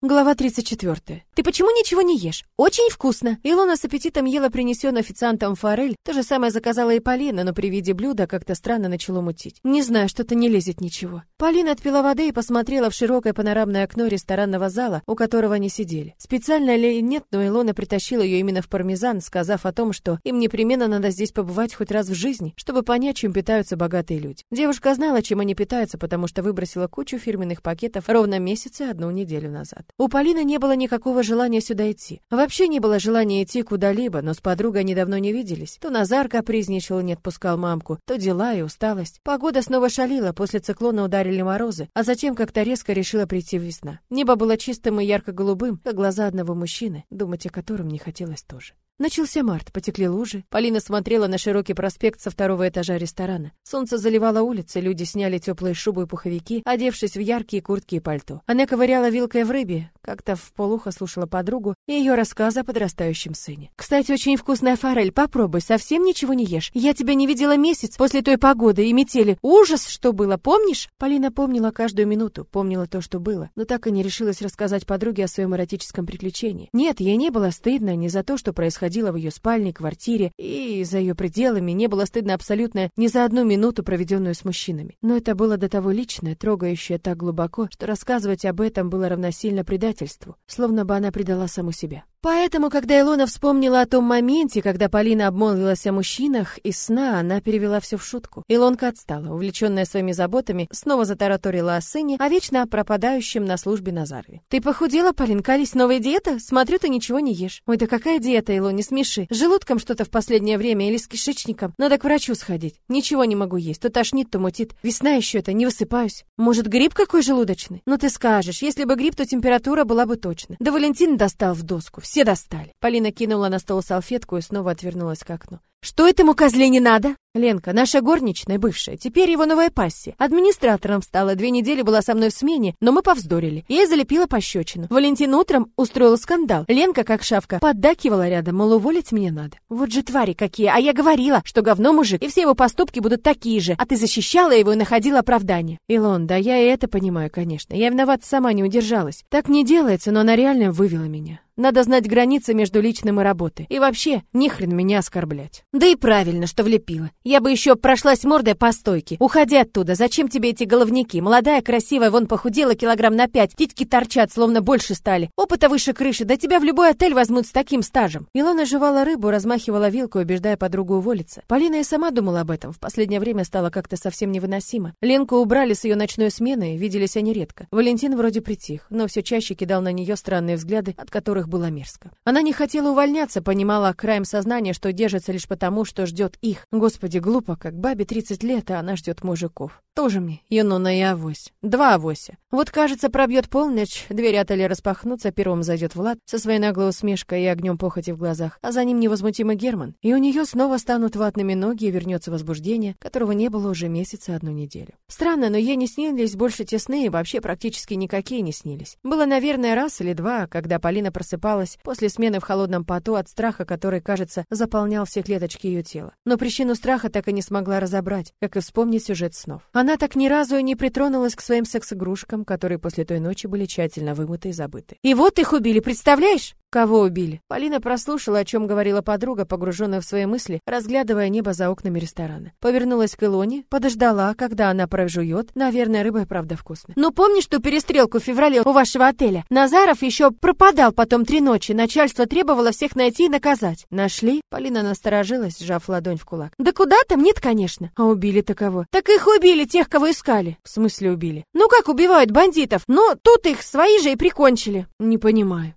Глава 34. Ты почему ничего не ешь? Очень вкусно. Илона с аппетитом ела принесенную официантом форель. То же самое заказала и Полина, но при виде блюда как-то странно начало мутить. Не знаю, что-то не лезет ничего. Полина отпила воды и посмотрела в широкое панорамное окно ресторанного зала, у которого они сидели. Специально ли нет, но Илона притащила ее именно в пармезан, сказав о том, что им непременно надо здесь побывать хоть раз в жизни, чтобы понять, чем питаются богатые люди. Девушка знала, чем они питаются, потому что выбросила кучу фирменных пакетов ровно месяц и одну неделю назад. У Полины не было никакого желания сюда идти. Вообще не было желания идти куда-либо, но с подругой они давно не виделись. То Назар капризничал и не отпускал мамку, то дела и усталость. Погода снова шалила, после циклона ударили морозы, а затем как-то резко решила прийти весна. Небо было чистым и ярко-голубым, как глаза одного мужчины, думать о котором не хотелось тоже. Начался март, потекли лужи. Полина смотрела на широкий проспект со второго этажа ресторана. Солнце заливало улицы, люди сняли теплые шубы и пуховики, одевшись в яркие куртки и пальто. Она ковыряла вилкой в рыбе, как-то в полухо слушала подругу и ее рассказы о подрастающем сыне. «Кстати, очень вкусная форель, попробуй, совсем ничего не ешь. Я тебя не видела месяц после той погоды и метели. Ужас, что было, помнишь?» Полина помнила каждую минуту, помнила то, что было, но так и не решилась рассказать подруге о своем эротическом приключении. Нет, ей не было стыдно ни за то, что происходило происходило в ее спальне, квартире и за ее пределами, не было стыдно абсолютно ни за одну минуту, проведенную с мужчинами. Но это было до того личное, трогающее так глубоко, что рассказывать об этом было равносильно предательству, словно бы она предала саму себя. Поэтому, когда Илона вспомнила о том моменте, когда Полина обмолвилась о мужчинах из сна, она перевела все в шутку. Илонка отстала, увлеченная своими заботами, снова затараторила о сыне, а вечно пропадающем на службе Назарове. «Ты похудела, Полин? Кались новая диета? Смотрю, ты ничего не ешь». «Ой, да какая диета, Илон, не смеши. С желудком что-то в последнее время или с кишечником? Надо к врачу сходить. Ничего не могу есть, то тошнит, то мутит. Весна еще это, не высыпаюсь. Может, грипп какой желудочный? Ну ты скажешь, если бы грипп, то температура была бы точно. Да Валентин достал в доску. Все достали. Полина кинула на стол салфетку и снова отвернулась к окну. Что этому козле не надо? Ленка, наша горничная бывшая, теперь его новая пассия. Администратором стала, две недели была со мной в смене, но мы повздорили. Я ей залепила пощечину. Валентин утром устроил скандал. Ленка, как шавка, поддакивала рядом, мол, уволить мне надо. Вот же твари какие, а я говорила, что говно мужик, и все его поступки будут такие же, а ты защищала его и находила оправдание. Илон, да я и это понимаю, конечно. Я виновата сама не удержалась. Так не делается, но она реально вывела меня. Надо знать границы между личным и работой. И вообще, ни хрен меня оскорблять. Да и правильно, что влепила. Я бы еще прошлась мордой по стойке. Уходи оттуда. Зачем тебе эти головники? Молодая, красивая, вон похудела килограмм на пять. Титьки торчат, словно больше стали. Опыта выше крыши. Да тебя в любой отель возьмут с таким стажем. Илона жевала рыбу, размахивала вилкой, убеждая подругу уволиться. Полина и сама думала об этом. В последнее время стало как-то совсем невыносимо. Ленку убрали с ее ночной смены, виделись они редко. Валентин вроде притих, но все чаще кидал на нее странные взгляды, от которых было мерзко. Она не хотела увольняться, понимала краем сознания, что держится лишь потому, что ждет их. Господи, глупо, как бабе 30 лет, а она ждет мужиков. Тоже мне, Юнона и Авось. Два Авося. Вот, кажется, пробьет полночь, двери отеля распахнутся, первым зайдет Влад со своей наглой усмешкой и огнем похоти в глазах, а за ним невозмутимый Герман. И у нее снова станут ватными ноги и вернется возбуждение, которого не было уже месяца одну неделю. Странно, но ей не снились больше тесные, вообще практически никакие не снились. Было, наверное, раз или два, когда Полина просыпалась после смены в холодном поту от страха, который, кажется, заполнял все клеточки ее тела. Но причину страха так и не смогла разобрать, как и вспомнить сюжет снов. Она так ни разу и не притронулась к своим секс-игрушкам, которые после той ночи были тщательно вымыты и забыты. И вот их убили, представляешь? Кого убили? Полина прослушала, о чем говорила подруга, погруженная в свои мысли, разглядывая небо за окнами ресторана. Повернулась к Илоне, подождала, когда она прожует. Наверное, рыба и правда вкусная. Ну, помнишь ту перестрелку в феврале у вашего отеля? Назаров еще пропадал потом три ночи. Начальство требовало всех найти и наказать. Нашли? Полина насторожилась, сжав ладонь в кулак. Да куда там? Нет, конечно. А убили-то кого? Так их убили, тех, кого искали. В смысле убили? Ну как убивают бандитов? Ну, тут их свои же и прикончили. Не понимаю.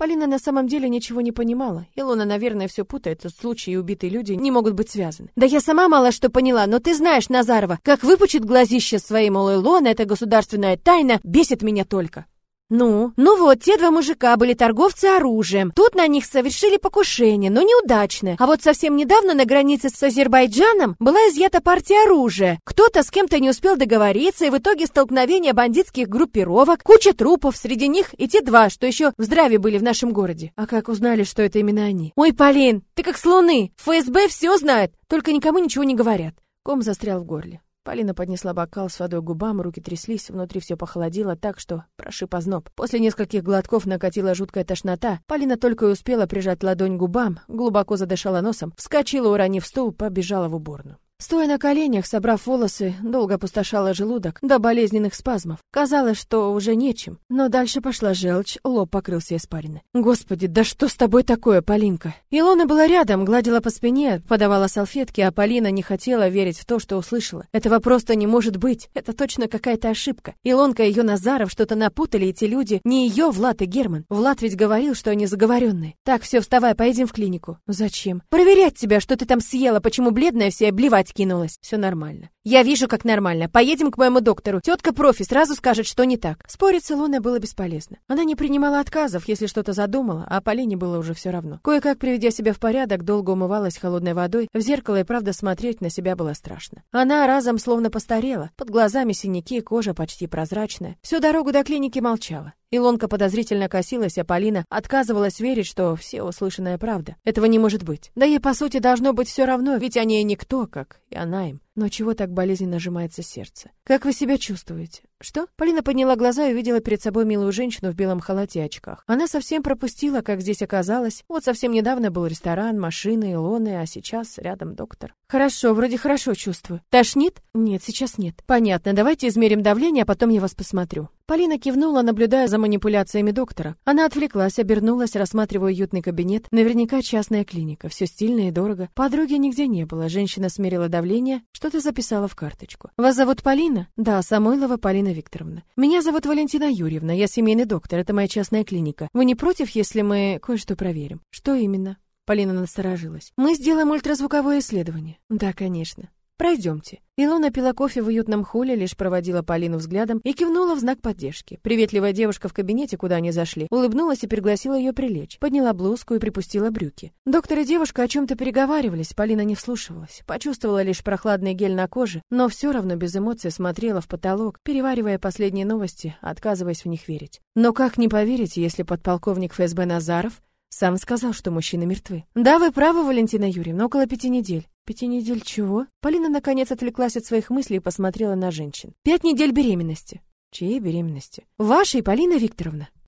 Полина на самом деле ничего не понимала. Илона, наверное, все путает. Тут случаи и убитые люди не могут быть связаны. Да я сама мало что поняла, но ты знаешь, Назарова, как выпучит глазище своей, мол, Илона, это государственная тайна, бесит меня только. Ну, ну вот, те два мужика были торговцы оружием. Тут на них совершили покушение, но неудачное. А вот совсем недавно на границе с Азербайджаном была изъята партия оружия. Кто-то с кем-то не успел договориться, и в итоге столкновение бандитских группировок, куча трупов, среди них и те два, что еще в здравии были в нашем городе. А как узнали, что это именно они? Ой, Полин, ты как с луны. ФСБ все знает, только никому ничего не говорят. Ком застрял в горле. Полина поднесла бокал с водой к губам, руки тряслись, внутри все похолодело так, что прошиб озноб. После нескольких глотков накатила жуткая тошнота. Полина только и успела прижать ладонь к губам, глубоко задышала носом, вскочила, уронив стул, побежала в уборную. Стоя на коленях, собрав волосы, долго опустошала желудок до болезненных спазмов. Казалось, что уже нечем, но дальше пошла желчь, лоб покрылся испариной. Господи, да что с тобой такое, Полинка? Илона была рядом, гладила по спине, подавала салфетки, а Полина не хотела верить в то, что услышала. Этого просто не может быть. Это точно какая-то ошибка. Илонка и ее Назаров что-то напутали, эти люди. Не ее Влад и Герман. Влад ведь говорил, что они заговоренные. Так, все, вставай, поедем в клинику. Зачем? Проверять тебя, что ты там съела, почему бледная вся, блевать опять кинулась. Все нормально. Я вижу, как нормально. Поедем к моему доктору. Тетка профи сразу скажет, что не так. Спорить с Илоной было бесполезно. Она не принимала отказов, если что-то задумала, а Полине было уже все равно. Кое-как приведя себя в порядок, долго умывалась холодной водой. В зеркало и правда смотреть на себя было страшно. Она разом словно постарела. Под глазами синяки, кожа почти прозрачная. Всю дорогу до клиники молчала. Илонка подозрительно косилась, а Полина отказывалась верить, что все услышанное правда. Этого не может быть. Да ей, по сути, должно быть все равно, ведь они и никто, как и она им. Но чего так болезненно сжимается сердце? Как вы себя чувствуете? Что? Полина подняла глаза и увидела перед собой милую женщину в белом халате и очках. Она совсем пропустила, как здесь оказалось. Вот совсем недавно был ресторан, машины, Илоны, а сейчас рядом доктор. Хорошо, вроде хорошо чувствую. Тошнит? Нет, сейчас нет. Понятно, давайте измерим давление, а потом я вас посмотрю. Полина кивнула, наблюдая за манипуляциями доктора. Она отвлеклась, обернулась, рассматривая уютный кабинет. Наверняка частная клиника, все стильно и дорого. Подруги нигде не было. Женщина смерила давление, что-то записала в карточку. Вас зовут Полина? Да, Самойлова Полина Викторовна. Меня зовут Валентина Юрьевна, я семейный доктор, это моя частная клиника. Вы не против, если мы кое-что проверим? Что именно? Полина насторожилась. Мы сделаем ультразвуковое исследование. Да, конечно. Пройдемте. Илона пила кофе в уютном холле, лишь проводила Полину взглядом и кивнула в знак поддержки. Приветливая девушка в кабинете, куда они зашли, улыбнулась и пригласила ее прилечь. Подняла блузку и припустила брюки. Доктор и девушка о чем-то переговаривались, Полина не вслушивалась. Почувствовала лишь прохладный гель на коже, но все равно без эмоций смотрела в потолок, переваривая последние новости, отказываясь в них верить. Но как не поверить, если подполковник ФСБ Назаров сам сказал, что мужчины мертвы. Да, вы правы, Валентина Юрьевна, около пяти недель. Пяти недель чего? Полина наконец отвлеклась от своих мыслей и посмотрела на женщин. Пять недель беременности. Чьей беременности? Вашей, Полина Викторовна.